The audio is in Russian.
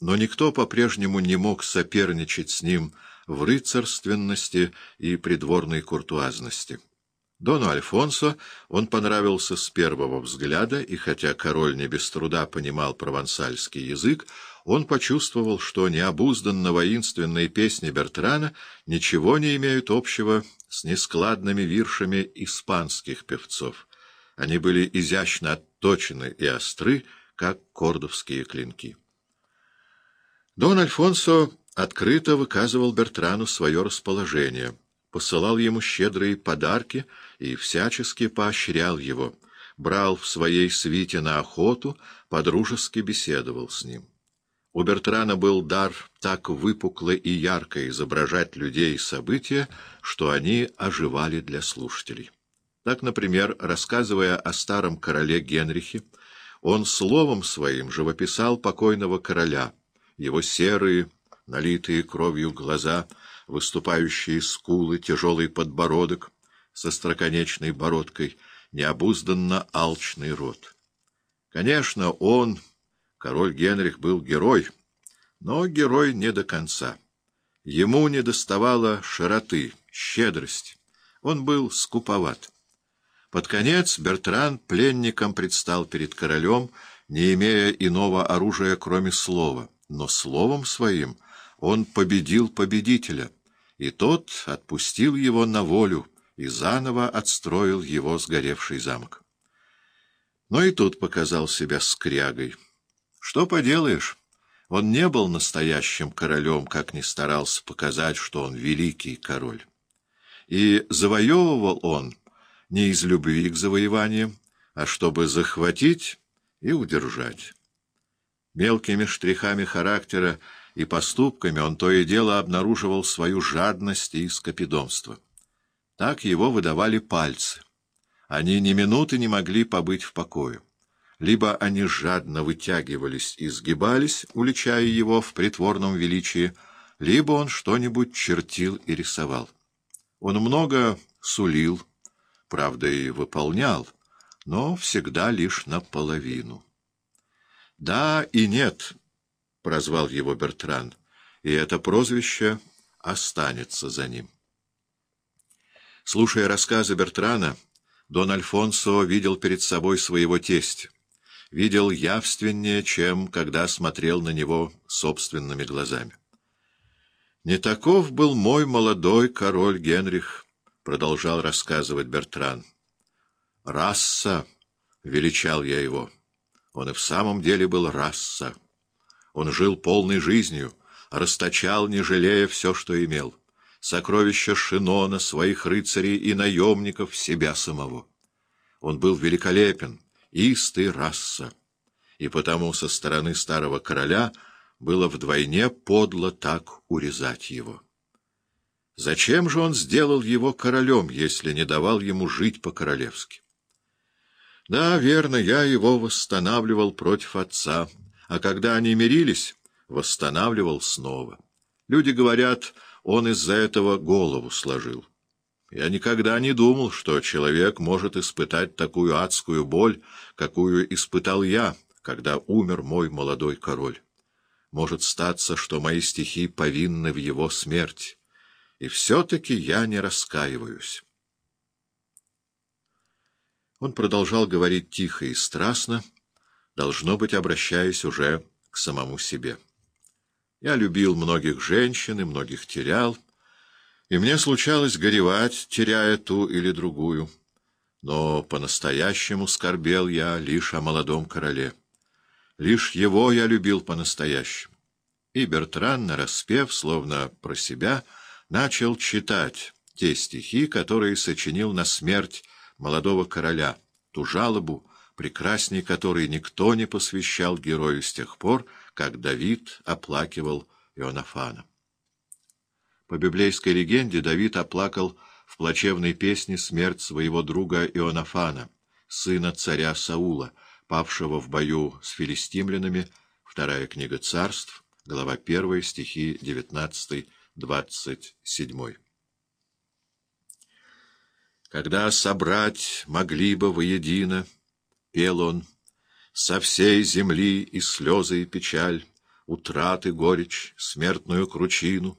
но никто по-прежнему не мог соперничать с ним в рыцарственности и придворной куртуазности. Дону Альфонсо он понравился с первого взгляда, и хотя король не без труда понимал провансальский язык, он почувствовал, что необузданно воинственные песни Бертрана ничего не имеют общего с нескладными виршами испанских певцов. Они были изящно отточены и остры, как кордовские клинки. Дон Альфонсо открыто выказывал Бертрану свое расположение, посылал ему щедрые подарки и всячески поощрял его, брал в своей свите на охоту, подружески беседовал с ним. У Бертрана был дар так выпукло и ярко изображать людей и события, что они оживали для слушателей. Так, например, рассказывая о старом короле Генрихе, он словом своим живописал покойного короля, его серые, налитые кровью глаза, выступающие скулы, тяжелый подбородок со строконечной бородкой, необузданно алчный рот. Конечно, он Король Генрих был герой, но герой не до конца. Ему не доставало широты, щедрости. Он был скуповат. Под конец Бертран пленником предстал перед королем, не имея иного оружия, кроме слова. Но словом своим он победил победителя, и тот отпустил его на волю и заново отстроил его сгоревший замок. Но и тут показал себя скрягой. Что поделаешь, он не был настоящим королем, как ни старался показать, что он великий король. И завоевывал он не из любви к завоеваниям, а чтобы захватить и удержать. Мелкими штрихами характера и поступками он то и дело обнаруживал свою жадность и скопидомство. Так его выдавали пальцы. Они ни минуты не могли побыть в покое. Либо они жадно вытягивались и сгибались, уличая его в притворном величии, либо он что-нибудь чертил и рисовал. Он много сулил, правда, и выполнял, но всегда лишь наполовину. «Да и нет», — прозвал его Бертран, — и это прозвище останется за ним. Слушая рассказы Бертрана, Дон Альфонсо видел перед собой своего тестя видел явственнее, чем когда смотрел на него собственными глазами. «Не таков был мой молодой король Генрих», — продолжал рассказывать Бертран. «Раса», — величал я его. Он и в самом деле был раса. Он жил полной жизнью, расточал, не жалея все, что имел. Сокровища Шинона, своих рыцарей и наемников, себя самого. Он был великолепен, истый раса, и потому со стороны старого короля было вдвойне подло так урезать его. Зачем же он сделал его королем, если не давал ему жить по-королевски? Да, верно, я его восстанавливал против отца, а когда они мирились, восстанавливал снова. Люди говорят, он из-за этого голову сложил. Я никогда не думал, что человек может испытать такую адскую боль, какую испытал я, когда умер мой молодой король. Может статься, что мои стихи повинны в его смерти, и все-таки я не раскаиваюсь. Он продолжал говорить тихо и страстно, должно быть, обращаясь уже к самому себе. Я любил многих женщин и многих терял, и мне случалось горевать, теряя ту или другую. Но по-настоящему скорбел я лишь о молодом короле. Лишь его я любил по-настоящему. И Бертран, нараспев, словно про себя, начал читать те стихи, которые сочинил на смерть молодого короля, ту жалобу, прекрасней которой никто не посвящал герою с тех пор, как Давид оплакивал Ионафана. По библейской легенде Давид оплакал в плачевной песне смерть своего друга Ионафана, сына царя Саула, павшего в бою с филистимлянами, вторая книга царств, глава 1, стихи 19-27. Когда собрать могли бы воедино, пел он, со всей земли и слезы и печаль, утраты горечь, смертную кручину.